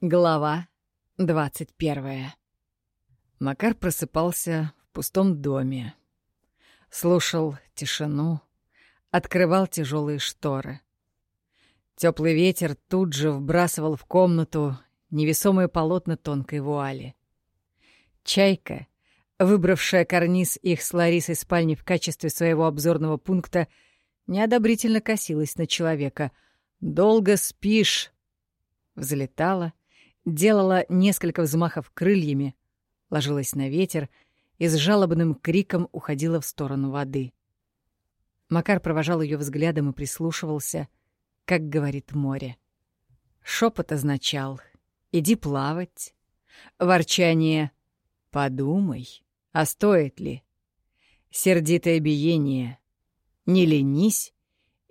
Глава двадцать первая. Макар просыпался в пустом доме. Слушал тишину, открывал тяжелые шторы. Теплый ветер тут же вбрасывал в комнату невесомые полотна тонкой вуали. Чайка, выбравшая карниз их с Ларисой спальни в качестве своего обзорного пункта, неодобрительно косилась на человека. «Долго спишь!» Взлетала, делала несколько взмахов крыльями, ложилась на ветер и с жалобным криком уходила в сторону воды. Макар провожал ее взглядом и прислушивался, как говорит море. Шепот означал «иди плавать», ворчание «подумай, а стоит ли?» сердитое биение «не ленись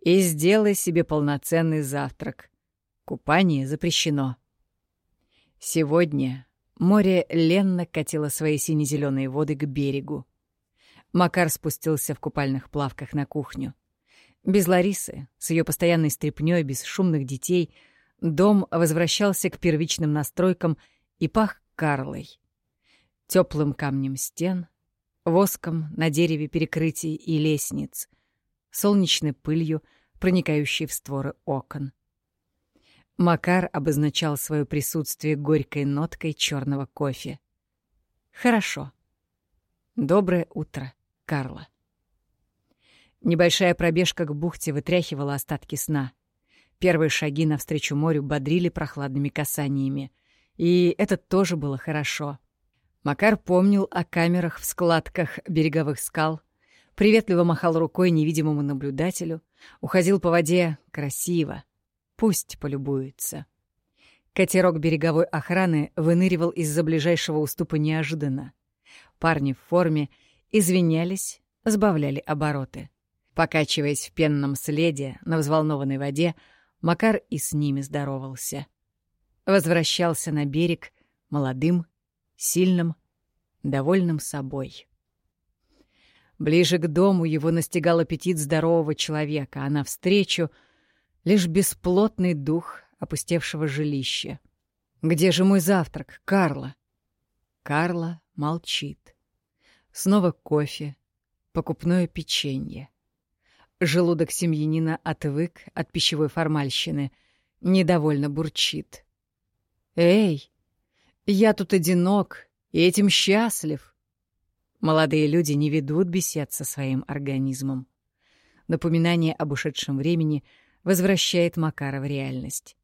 и сделай себе полноценный завтрак. Купание запрещено». Сегодня море ленно катило свои сине-зеленые воды к берегу. Макар спустился в купальных плавках на кухню. Без Ларисы, с ее постоянной стряпнёй, без шумных детей, дом возвращался к первичным настройкам и пах Карлой. Теплым камнем стен, воском на дереве перекрытий и лестниц, солнечной пылью, проникающей в створы окон. Макар обозначал свое присутствие горькой ноткой черного кофе. «Хорошо. Доброе утро, Карла». Небольшая пробежка к бухте вытряхивала остатки сна. Первые шаги навстречу морю бодрили прохладными касаниями. И это тоже было хорошо. Макар помнил о камерах в складках береговых скал, приветливо махал рукой невидимому наблюдателю, уходил по воде красиво, Пусть полюбуется. Катерок береговой охраны выныривал из-за ближайшего уступа неожиданно. Парни в форме извинялись, сбавляли обороты. Покачиваясь в пенном следе на взволнованной воде, Макар и с ними здоровался. Возвращался на берег молодым, сильным, довольным собой. Ближе к дому его настигал аппетит здорового человека, а навстречу — лишь бесплотный дух опустевшего жилища. «Где же мой завтрак, Карла?» Карла молчит. Снова кофе, покупное печенье. Желудок семьянина отвык от пищевой формальщины, недовольно бурчит. «Эй, я тут одинок и этим счастлив!» Молодые люди не ведут бесед со своим организмом. Напоминание об ушедшем времени — возвращает Макара в реальность.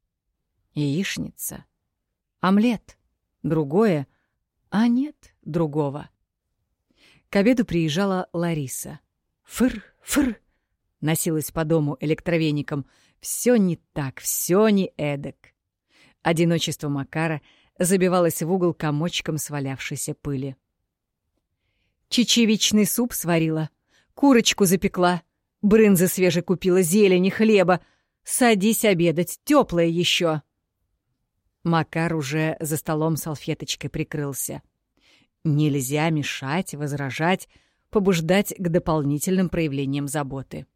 Яичница. Омлет. Другое. А нет другого. К обеду приезжала Лариса. Фыр, фыр. Носилась по дому электровеником. Все не так, все не эдак. Одиночество Макара забивалось в угол комочком свалявшейся пыли. Чечевичный суп сварила, курочку запекла, брынзы свежей купила, зелени, хлеба — Садись обедать, теплое еще. Макар уже за столом салфеточкой прикрылся. Нельзя мешать, возражать, побуждать к дополнительным проявлениям заботы.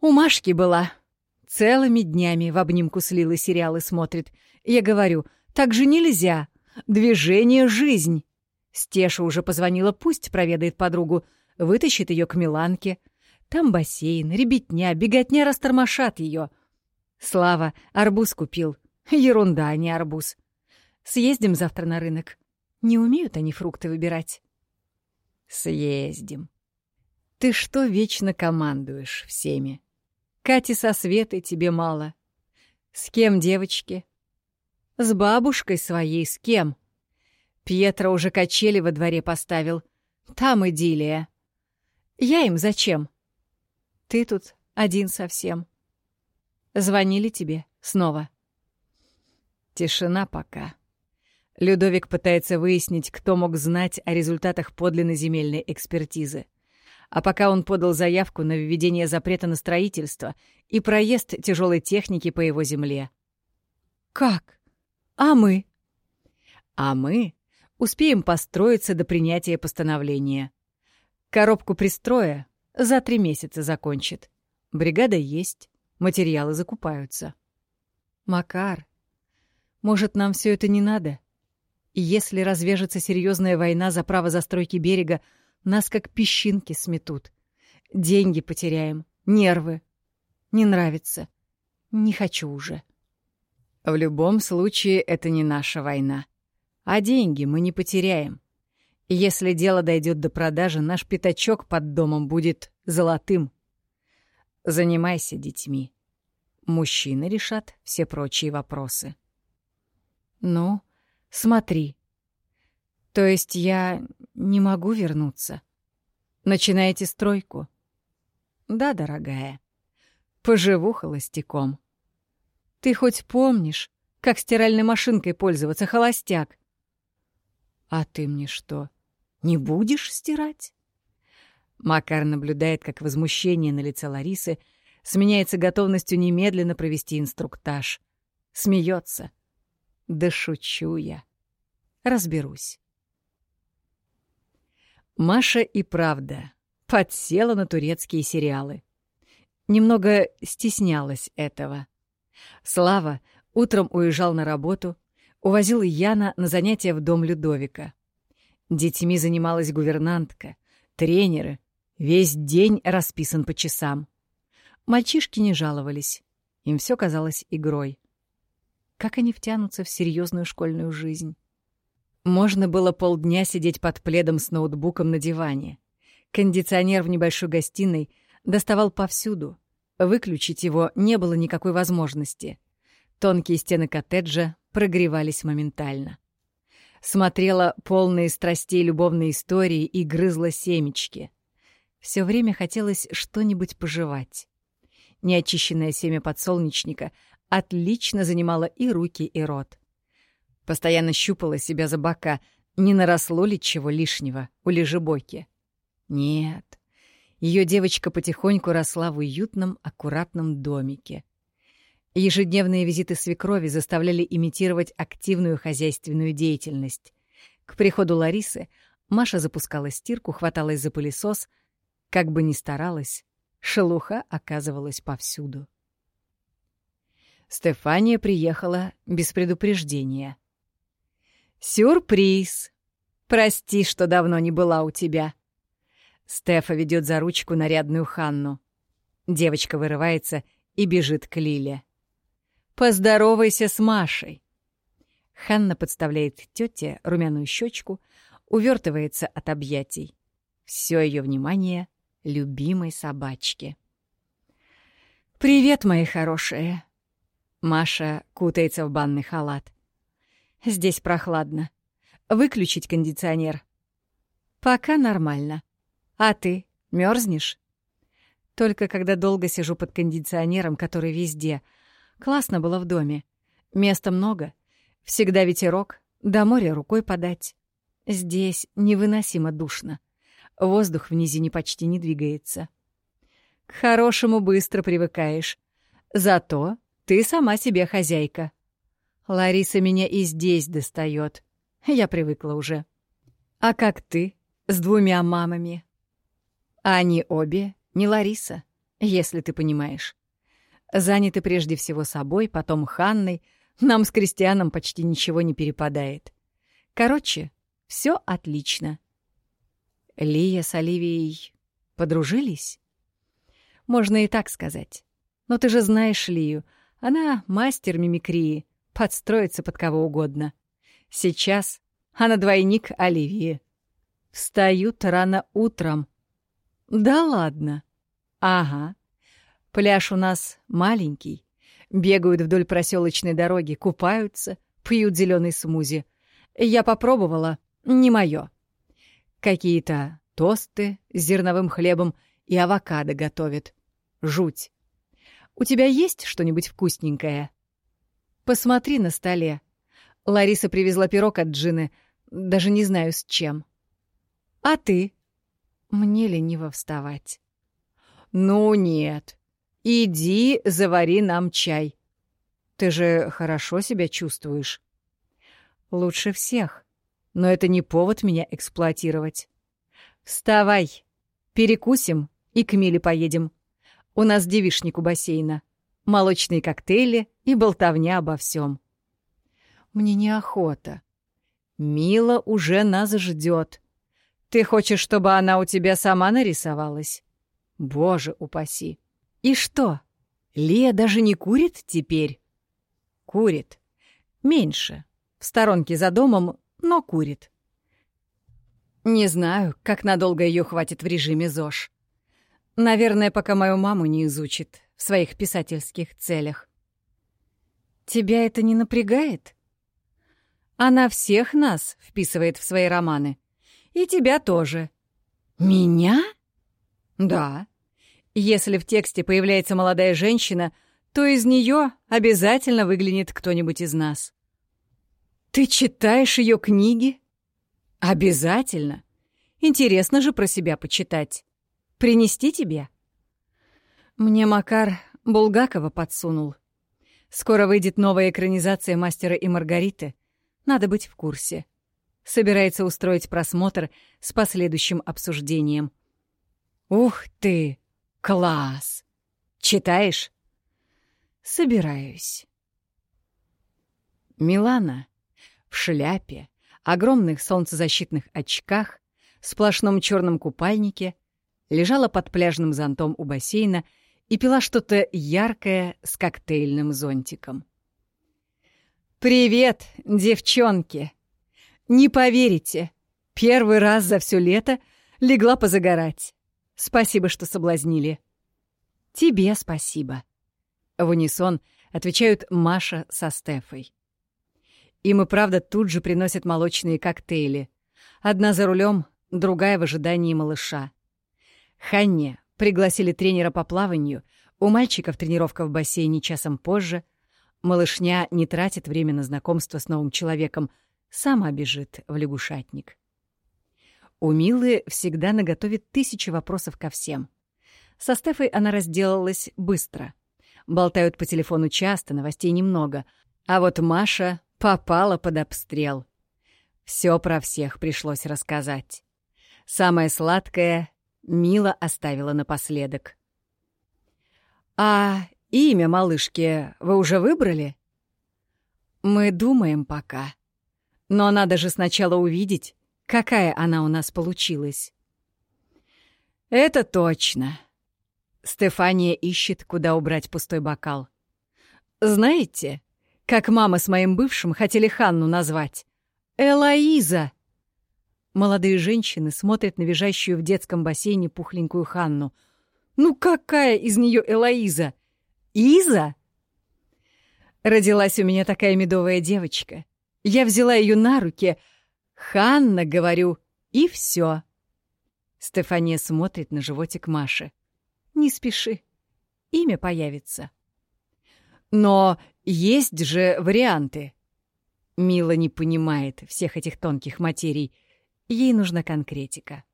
У Машки была. Целыми днями в обнимку с сериалы смотрит. Я говорю, так же нельзя. Движение — жизнь. Стеша уже позвонила, пусть проведает подругу, вытащит ее к Миланке — там бассейн, ребятня, беготня растормошат ее. Слава арбуз купил. Ерунда, а не арбуз. Съездим завтра на рынок. Не умеют они фрукты выбирать. Съездим. Ты что вечно командуешь всеми? Кати со Светой тебе мало. С кем, девочки? С бабушкой своей с кем? Пьетро уже качели во дворе поставил. Там идиллия. Я им зачем? Ты тут один совсем. Звонили тебе снова? Тишина пока. Людовик пытается выяснить, кто мог знать о результатах подлинной земельной экспертизы. А пока он подал заявку на введение запрета на строительство и проезд тяжелой техники по его земле. «Как? А мы?» «А мы успеем построиться до принятия постановления. Коробку пристроя за три месяца закончит. Бригада есть, материалы закупаются. Макар, Может, нам все это не надо? И если развяжется серьезная война за право застройки берега, нас как песчинки сметут. Деньги потеряем, нервы. Не нравится. Не хочу уже. В любом случае, это не наша война. А деньги мы не потеряем. Если дело дойдет до продажи, наш пятачок под домом будет золотым. Занимайся детьми. Мужчины решат все прочие вопросы. Ну, смотри. То есть я не могу вернуться? Начинаете стройку? Да, дорогая. Поживу холостяком. Ты хоть помнишь, как стиральной машинкой пользоваться, холостяк? А ты мне что, не будешь стирать? Макар наблюдает, как возмущение на лице Ларисы сменяется готовностью немедленно провести инструктаж. Смеется. Да шучу я. Разберусь. Маша и правда подсела на турецкие сериалы. Немного стеснялась этого. Слава утром уезжал на работу, увозил Яна на занятия в дом Людовика. Детьми занималась гувернантка, тренеры, весь день расписан по часам. Мальчишки не жаловались, им все казалось игрой. Как они втянутся в серьезную школьную жизнь? Можно было полдня сидеть под пледом с ноутбуком на диване. Кондиционер в небольшой гостиной доставал повсюду. Выключить его не было никакой возможности. Тонкие стены коттеджа прогревались моментально. Смотрела полные страстей любовные истории и грызла семечки. Все время хотелось что-нибудь пожевать. Неочищенное семя подсолнечника отлично занимало и руки, и рот. Постоянно щупала себя за бока, не наросло ли чего лишнего у лежебоки. Нет, ее девочка потихоньку росла в уютном, аккуратном домике. Ежедневные визиты свекрови заставляли имитировать активную хозяйственную деятельность. К приходу Ларисы Маша запускала стирку, хваталась за пылесос. Как бы ни старалась, шелуха оказывалась повсюду. Стефания приехала без предупреждения. «Сюрприз! Прости, что давно не была у тебя». Стефа ведет за ручку нарядную Ханну. Девочка вырывается и бежит к Лиле. «Поздоровайся с Машей!» Ханна подставляет тете румяную щечку, увертывается от объятий. Все ее внимание любимой собачке. «Привет, мои хорошие!» Маша кутается в банный халат. «Здесь прохладно. Выключить кондиционер?» «Пока нормально. А ты мерзнешь?» «Только когда долго сижу под кондиционером, который везде. Классно было в доме. Места много. Всегда ветерок, до моря рукой подать. Здесь невыносимо душно. Воздух в низине почти не двигается. К хорошему быстро привыкаешь. Зато ты сама себе хозяйка. Лариса меня и здесь достает. Я привыкла уже. А как ты? С двумя мамами. Они обе не Лариса, если ты понимаешь. Заняты прежде всего собой, потом Ханной. Нам с Кристианом почти ничего не перепадает. Короче, все отлично. Лия с Оливией подружились? Можно и так сказать. Но ты же знаешь Лию. Она мастер мимикрии, подстроится под кого угодно. Сейчас она двойник Оливии. Встают рано утром. Да ладно. Ага. Пляж у нас маленький. Бегают вдоль проселочной дороги, купаются, пьют зеленый смузи. Я попробовала, не мое. Какие-то тосты с зерновым хлебом и авокадо готовят. Жуть. У тебя есть что-нибудь вкусненькое? Посмотри на столе. Лариса привезла пирог от Джины, даже не знаю с чем. А ты? Мне лениво вставать. Ну нет. Иди, завари нам чай. Ты же хорошо себя чувствуешь. Лучше всех но это не повод меня эксплуатировать. Вставай, перекусим и к Миле поедем. У нас девишник у бассейна, молочные коктейли и болтовня обо всем. Мне неохота. Мила уже нас ждет. Ты хочешь, чтобы она у тебя сама нарисовалась? Боже упаси. И что? Лия даже не курит теперь? Курит. Меньше. В сторонке за домом, но курит. Не знаю, как надолго ее хватит в режиме ЗОЖ. Наверное, пока мою маму не изучит в своих писательских целях. Тебя это не напрягает? Она всех нас вписывает в свои романы. И тебя тоже. Меня? Да. Если в тексте появляется молодая женщина, то из нее обязательно выглянет кто-нибудь из нас. Ты читаешь ее книги? Обязательно. Интересно же про себя почитать. Принести тебе? Мне Макар Булгакова подсунул. Скоро выйдет новая экранизация «Мастера и Маргариты». Надо быть в курсе. Собирается устроить просмотр с последующим обсуждением. Ух ты! Класс! Читаешь? Собираюсь. Милана в шляпе, огромных солнцезащитных очках, сплошном черном купальнике, лежала под пляжным зонтом у бассейна и пила что-то яркое с коктейльным зонтиком. «Привет, девчонки! Не поверите, первый раз за все лето легла позагорать. Спасибо, что соблазнили». «Тебе спасибо». В унисон отвечают Маша со Стефой. Им и правда тут же приносят молочные коктейли. Одна за рулем, другая в ожидании малыша. Ханне пригласили тренера по плаванию, у мальчиков тренировка в бассейне часом позже — Малышня не тратит время на знакомство с новым человеком, сама бежит в лягушатник. У Милы всегда наготовит тысячи вопросов ко всем. Со Стефой она разделалась быстро. Болтают по телефону часто, новостей немного. А вот Маша попала под обстрел. Все про всех пришлось рассказать. Самое сладкое Мила оставила напоследок. «А Имя малышки вы уже выбрали? Мы думаем пока. Но надо же сначала увидеть, какая она у нас получилась. Это точно. Стефания ищет, куда убрать пустой бокал. Знаете, как мама с моим бывшим хотели Ханну назвать? Элоиза! Молодые женщины смотрят на визжащую в детском бассейне пухленькую Ханну. Ну какая из нее Элоиза? Иза? Родилась у меня такая медовая девочка. Я взяла ее на руки. Ханна, говорю, и все. Стефания смотрит на животик Маши. Не спеши. Имя появится. Но есть же варианты. Мила не понимает всех этих тонких материй. Ей нужна конкретика.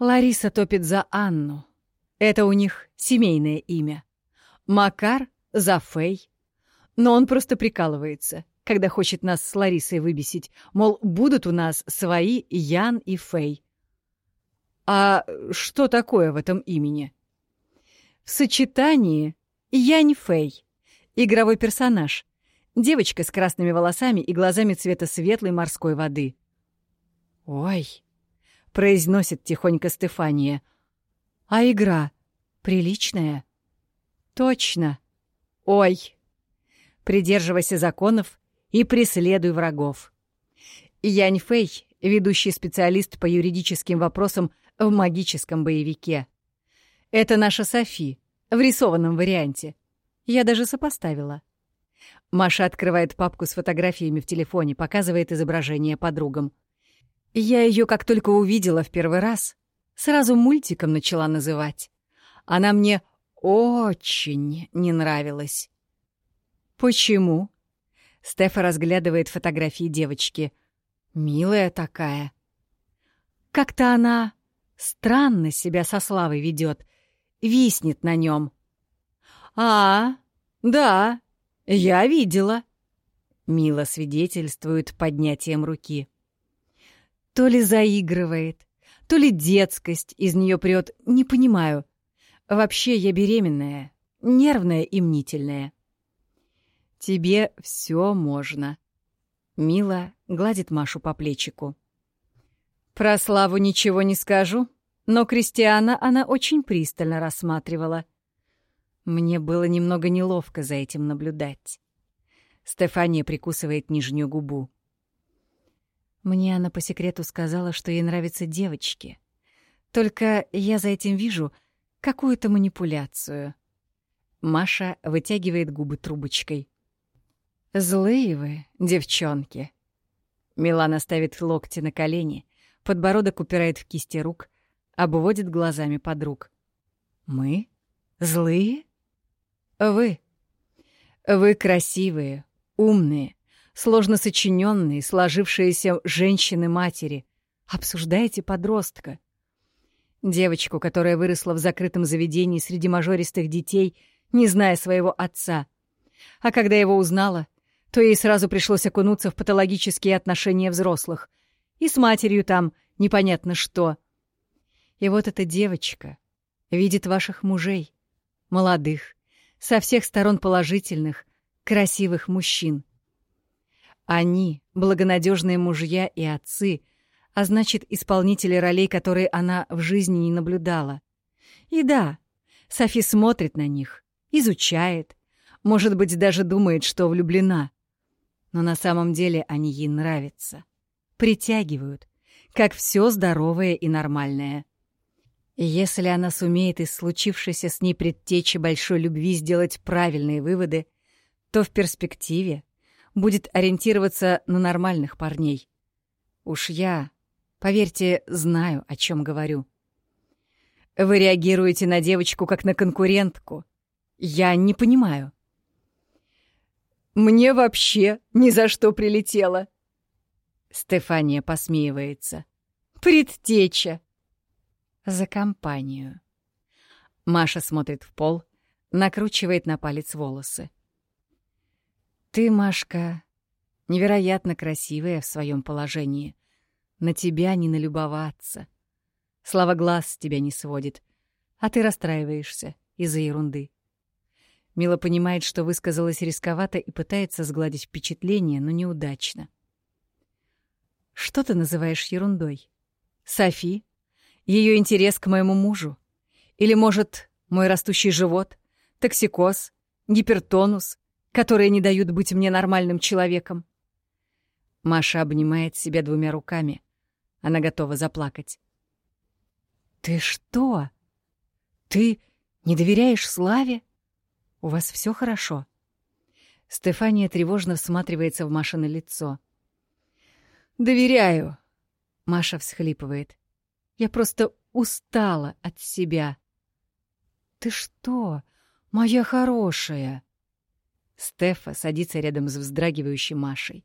Лариса топит за Анну. Это у них семейное имя. Макар за Фэй. Но он просто прикалывается, когда хочет нас с Ларисой выбесить, мол, будут у нас свои Ян и Фэй. А что такое в этом имени? В сочетании Янь Фэй, игровой персонаж, девочка с красными волосами и глазами цвета светлой морской воды. «Ой», — произносит тихонько Стефания, — «а игра приличная?» Точно. Ой. Придерживайся законов и преследуй врагов. Янь Фэй — ведущий специалист по юридическим вопросам в магическом боевике. Это наша Софи, в рисованном варианте. Я даже сопоставила. Маша открывает папку с фотографиями в телефоне, показывает изображение подругам. Я ее, как только увидела в первый раз, сразу мультиком начала называть. Она мне очень не нравилось. «Почему?» Стефа разглядывает фотографии девочки. «Милая такая». Как-то она странно себя со Славой ведет, виснет на нем. «А, да, я видела», — Мила свидетельствует поднятием руки. То ли заигрывает, то ли детскость из нее прет, не понимаю. Вообще я беременная, нервная и мнительная. Тебе все можно. Мила гладит Машу по плечику. Про Славу ничего не скажу, но Кристиана она очень пристально рассматривала. Мне было немного неловко за этим наблюдать. Стефания прикусывает нижнюю губу. Мне она по секрету сказала, что ей нравятся девочки. Только я за этим вижу какую-то манипуляцию. Маша вытягивает губы трубочкой. «Злые вы, девчонки!» Милана ставит локти на колени, подбородок упирает в кисти рук, обводит глазами подруг. «Мы? Злые?» «Вы. Вы красивые, умные, сложно сочиненные, сложившиеся женщины-матери. Обсуждаете подростка. Девочку, которая выросла в закрытом заведении среди мажористых детей, не зная своего отца. А когда его узнала, то ей сразу пришлось окунуться в патологические отношения взрослых. И с матерью там непонятно что. И вот эта девочка видит ваших мужей, молодых, со всех сторон положительных, красивых мужчин. Они — благонадежные мужья и отцы, а значит, исполнители ролей, которые она в жизни не наблюдала. И да, Софи смотрит на них, изучает, может быть, даже думает, что влюблена но на самом деле они ей нравятся. Притягивают, как все здоровое и нормальное. И если она сумеет из случившейся с ней предтечи большой любви сделать правильные выводы, то в перспективе будет ориентироваться на нормальных парней. Уж я, поверьте, знаю, о чем говорю. Вы реагируете на девочку как на конкурентку. Я не понимаю. Мне вообще ни за что прилетело. Стефания посмеивается. Предтеча. За компанию. Маша смотрит в пол, накручивает на палец волосы. Ты, Машка, невероятно красивая в своем положении. На тебя не налюбоваться. Слава глаз с тебя не сводит, а ты расстраиваешься из-за ерунды. Мила понимает, что высказалась рисковато и пытается сгладить впечатление, но неудачно. «Что ты называешь ерундой? Софи? Ее интерес к моему мужу? Или, может, мой растущий живот? Токсикоз? Гипертонус? Которые не дают быть мне нормальным человеком?» Маша обнимает себя двумя руками. Она готова заплакать. «Ты что? Ты не доверяешь Славе?» У вас все хорошо?» Стефания тревожно всматривается в Машино лицо. «Доверяю», — Маша всхлипывает. «Я просто устала от себя». «Ты что, моя хорошая?» Стефа садится рядом с вздрагивающей Машей.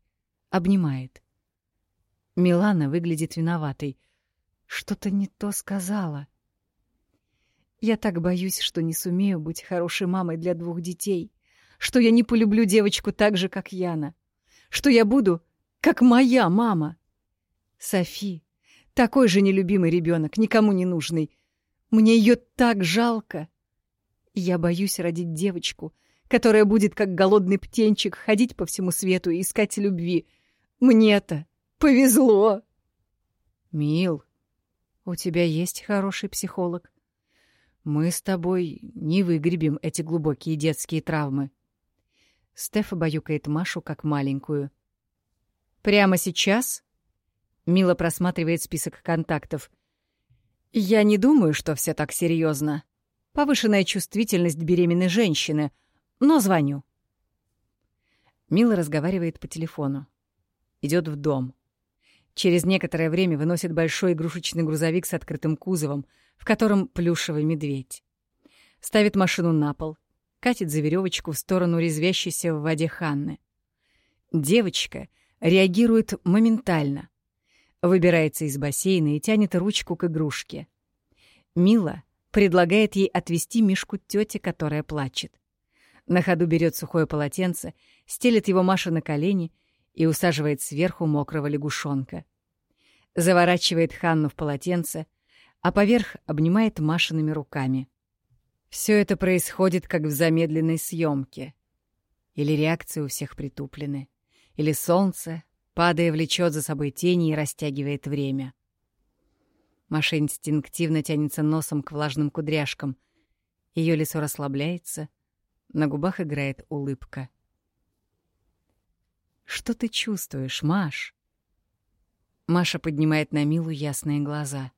Обнимает. Милана выглядит виноватой. Что-то не то сказала. Я так боюсь, что не сумею быть хорошей мамой для двух детей, что я не полюблю девочку так же, как Яна, что я буду как моя мама. Софи, такой же нелюбимый ребенок, никому не нужный. Мне ее так жалко. Я боюсь родить девочку, которая будет как голодный птенчик ходить по всему свету и искать любви. Мне-то повезло. Мил, у тебя есть хороший психолог. Мы с тобой не выгребем эти глубокие детские травмы. Стефа баюкает Машу как маленькую. Прямо сейчас? Мила просматривает список контактов. Я не думаю, что все так серьезно. Повышенная чувствительность беременной женщины, но звоню. Мила разговаривает по телефону. Идет в дом. Через некоторое время выносит большой игрушечный грузовик с открытым кузовом, в котором плюшевый медведь. Ставит машину на пол, катит за веревочку в сторону резвящейся в воде Ханны. Девочка реагирует моментально. Выбирается из бассейна и тянет ручку к игрушке. Мила предлагает ей отвести Мишку тете, которая плачет. На ходу берет сухое полотенце, стелит его Маша на колени и усаживает сверху мокрого лягушонка. Заворачивает Ханну в полотенце — а поверх обнимает Машиными руками. Все это происходит как в замедленной съемке. Или реакции у всех притуплены. Или солнце, падая, влечет за собой тени и растягивает время. Маша инстинктивно тянется носом к влажным кудряшкам. Ее лицо расслабляется, на губах играет улыбка. «Что ты чувствуешь, Маш?» Маша поднимает на Милу ясные глаза.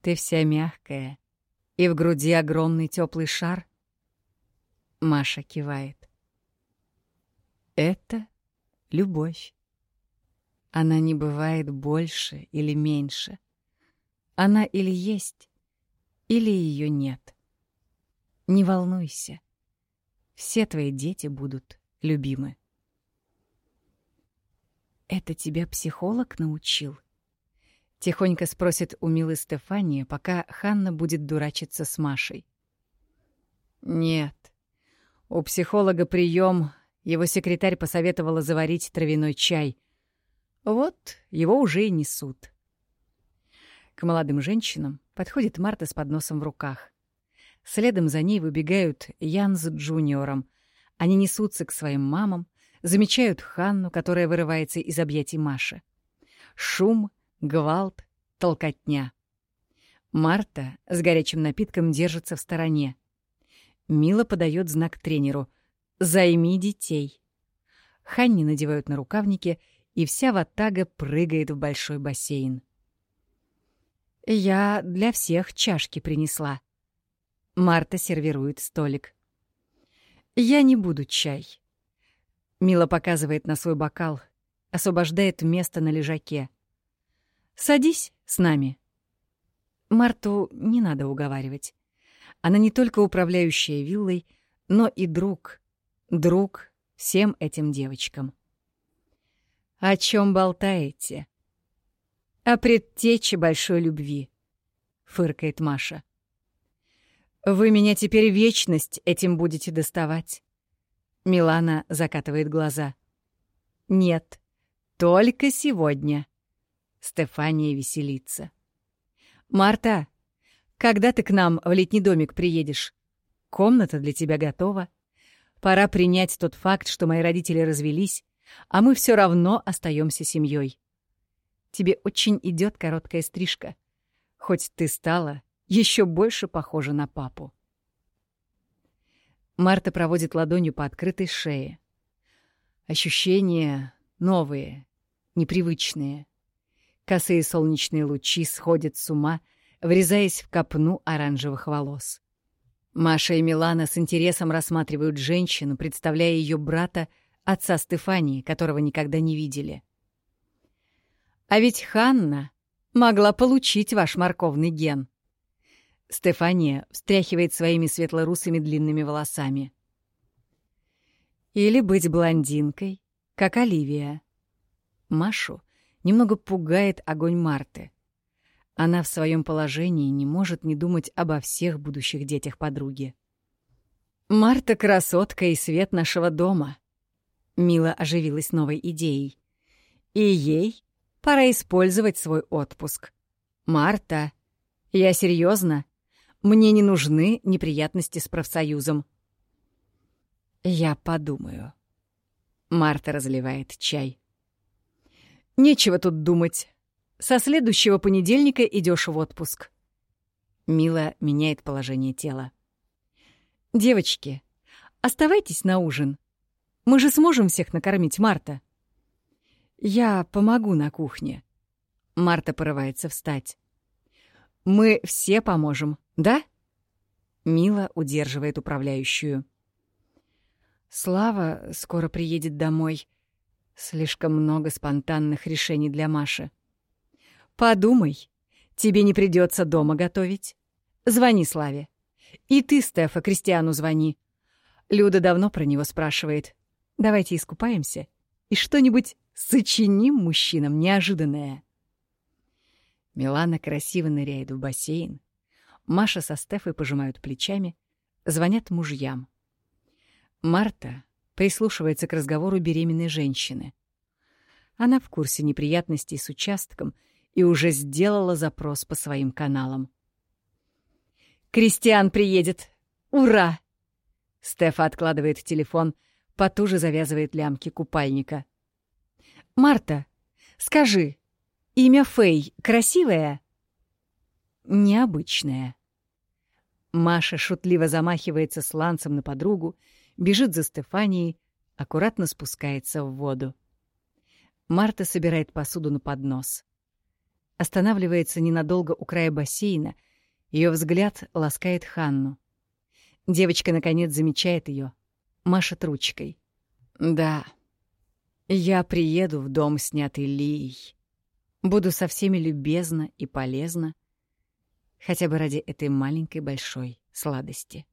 «Ты вся мягкая, и в груди огромный теплый шар?» Маша кивает. «Это любовь. Она не бывает больше или меньше. Она или есть, или ее нет. Не волнуйся. Все твои дети будут любимы. «Это тебя психолог научил?» Тихонько спросит у Милы Стефания, пока Ханна будет дурачиться с Машей. «Нет. У психолога прием. Его секретарь посоветовала заварить травяной чай. Вот его уже и несут». К молодым женщинам подходит Марта с подносом в руках. Следом за ней выбегают Ян с Джуниором. Они несутся к своим мамам, замечают Ханну, которая вырывается из объятий Маши. Шум, гвалт, толкотня. Марта с горячим напитком держится в стороне. Мила подает знак тренеру «Займи детей». Ханни надевают на рукавники, и вся ватага прыгает в большой бассейн. «Я для всех чашки принесла». Марта сервирует столик. «Я не буду чай. Мила показывает на свой бокал, освобождает место на лежаке. «Садись с нами». Марту не надо уговаривать. Она не только управляющая виллой, но и друг. Друг всем этим девочкам. «О чем болтаете?» «О предтече большой любви», — фыркает Маша. «Вы меня теперь вечность этим будете доставать. Милана закатывает глаза. «Нет, только сегодня». Стефания веселится. «Марта, когда ты к нам в летний домик приедешь? Комната для тебя готова. Пора принять тот факт, что мои родители развелись, а мы все равно остаемся семьей. Тебе очень идет короткая стрижка, хоть ты стала еще больше похожа на папу. Марта проводит ладонью по открытой шее. Ощущения новые, непривычные. Косые солнечные лучи сходят с ума, врезаясь в копну оранжевых волос. Маша и Милана с интересом рассматривают женщину, представляя ее брата, отца Стефании, которого никогда не видели. А ведь Ханна могла получить ваш морковный ген. Стефания встряхивает своими светлорусыми длинными волосами. Или быть блондинкой, как Оливия. Машу немного пугает огонь Марты. Она в своем положении не может не думать обо всех будущих детях подруги. «Марта — красотка и свет нашего дома», — Мила оживилась новой идеей. «И ей пора использовать свой отпуск. Марта, я серьезно, мне не нужны неприятности с профсоюзом. Я подумаю. Марта разливает чай. Нечего тут думать. Со следующего понедельника идешь в отпуск. Мила меняет положение тела. Девочки, оставайтесь на ужин. Мы же сможем всех накормить, Марта. Я помогу на кухне. Марта порывается встать. Мы все поможем. Да? Мила удерживает управляющую. Слава скоро приедет домой. Слишком много спонтанных решений для Маши. Подумай, тебе не придется дома готовить. Звони Славе. И ты, Стефа, Кристиану звони. Люда давно про него спрашивает. Давайте искупаемся и что-нибудь сочиним мужчинам неожиданное. Милана красиво ныряет в бассейн, Маша со Стефой пожимают плечами, звонят мужьям. Марта прислушивается к разговору беременной женщины. Она в курсе неприятностей с участком и уже сделала запрос по своим каналам. «Кристиан приедет! Ура!» Стефа откладывает телефон, потуже завязывает лямки купальника. «Марта, скажи, имя Фэй красивое?» «Необычное». Маша шутливо замахивается сланцем на подругу, бежит за Стефанией, аккуратно спускается в воду. Марта собирает посуду на поднос. Останавливается ненадолго у края бассейна, ее взгляд ласкает Ханну. Девочка, наконец, замечает ее, машет ручкой. «Да, я приеду в дом, снятый Лией. Буду со всеми любезна и полезна, хотя бы ради этой маленькой большой сладости».